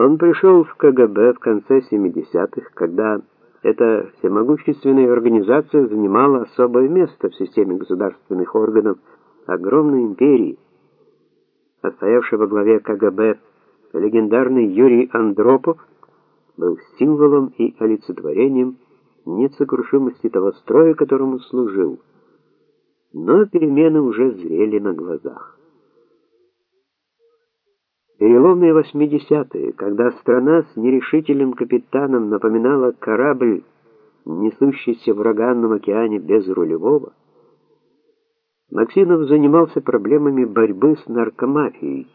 Он пришел в КГБ в конце 70-х, когда эта всемогущественная организация занимала особое место в системе государственных органов огромной империи. А стоявший во главе КГБ легендарный Юрий Андропов был символом и олицетворением несокрушимости того строя, которому служил. Но перемены уже зрели на глазах. Переломные 80-е, когда страна с нерешительным капитаном напоминала корабль, несущийся в ураганном океане без рулевого, Максимов занимался проблемами борьбы с наркомафией,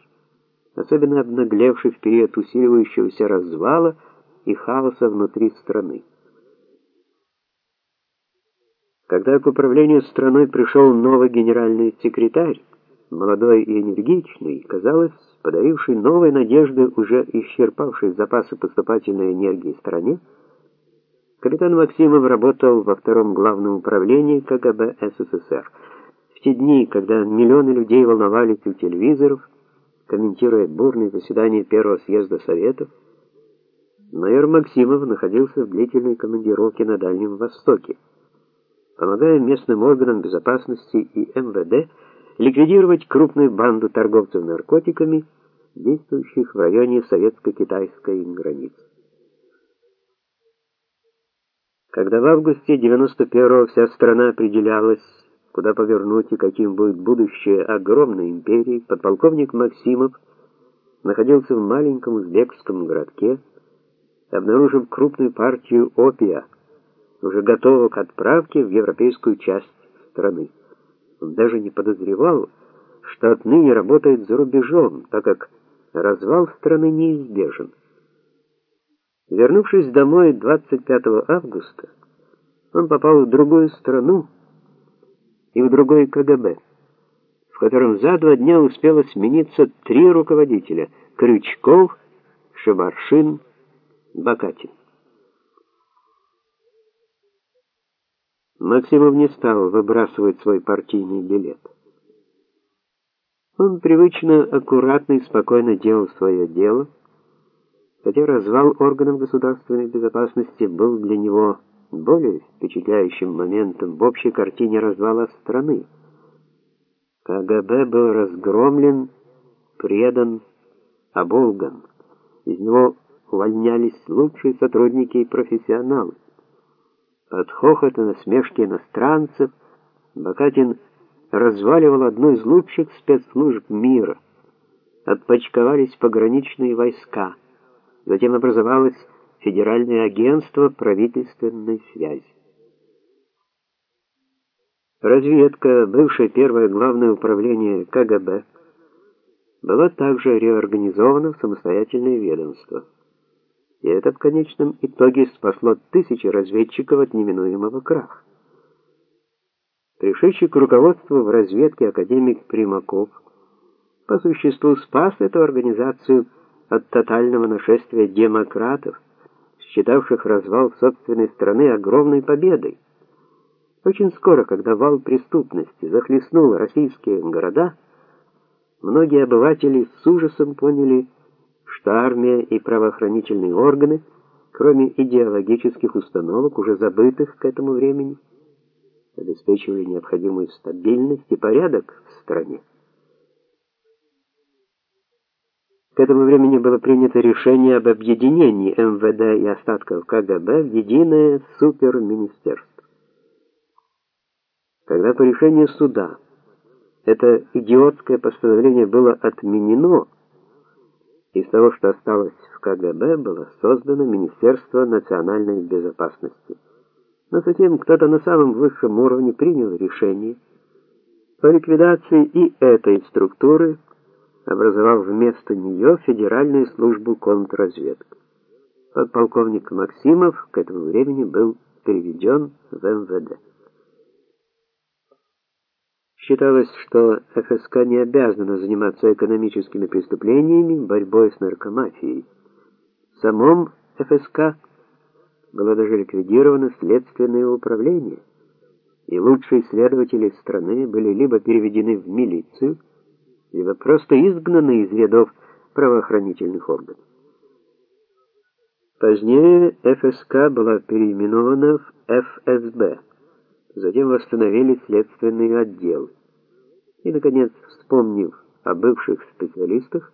особенно обнаглевшей в период усиливающегося развала и хаоса внутри страны. Когда к управлению страной пришел новый генеральный секретарь, молодой и энергичный, казалось, подаривший новые надежды уже исчерпавшей запасы поступательной энергии стране, капитан Максимов работал во втором главном управлении КГБ СССР. В те дни, когда миллионы людей волновались у телевизоров, комментируя бурные заседания первого съезда Советов, майор Максимов находился в длительной командировке на Дальнем Востоке, помогая местным органам безопасности и МВД ликвидировать крупную банду торговцев наркотиками, действующих в районе советско-китайской границы. Когда в августе 91-го вся страна определялась, куда повернуть и каким будет будущее огромной империи, подполковник Максимов находился в маленьком узбекском городке, обнаружив крупную партию опия, уже готового к отправке в европейскую часть страны. Даже не подозревал, что отныне работает за рубежом, так как развал страны неизбежен. Вернувшись домой 25 августа, он попал в другую страну и в другой КГБ, в котором за два дня успело смениться три руководителя: Крючков, Шабаршин, Бакатин. Максимов не стал выбрасывать свой партийный билет. Он привычно, аккуратно и спокойно делал свое дело, хотя развал органов государственной безопасности был для него более впечатляющим моментом в общей картине развала страны. КГБ был разгромлен, предан, оболган. Из него увольнялись лучшие сотрудники и профессионалы. Под хохот и насмешки иностранцев Бакатин разваливал одну из лучших спецслужб мира. Отпочковались пограничные войска. Затем образовалось Федеральное агентство правительственной связи. Разведка, бывшее первое главное управление КГБ, была также реорганизована в самостоятельное ведомство. И это в конечном итоге спасло тысячи разведчиков от неминуемого краха. Пришедший к руководству в разведке академик Примаков по существу спас эту организацию от тотального нашествия демократов, считавших развал собственной страны огромной победой. Очень скоро, когда вал преступности захлестнул российские города, многие обыватели с ужасом поняли, что армия и правоохранительные органы, кроме идеологических установок, уже забытых к этому времени, обеспечивали необходимую стабильность и порядок в стране. К этому времени было принято решение об объединении МВД и остатков КГБ в единое суперминистерство. Когда по решению суда это идиотское постановление было отменено, из того, что осталось в КГБ, было создано Министерство национальной безопасности. Но затем кто-то на самом высшем уровне принял решение по ликвидации и этой структуры, образовав вместо нее Федеральную службу контрразведки. Подполковник Максимов к этому времени был переведен в МВД. Считалось, что ФСК не обязана заниматься экономическими преступлениями, борьбой с наркомафией. В самом ФСК было даже ликвидировано следственное управление, и лучшие следователи страны были либо переведены в милицию, либо просто изгнаны из рядов правоохранительных органов. Позднее ФСК была переименована в ФСБ. Затем восстановили следственный отдел. И наконец, вспомнив о бывших специалистах,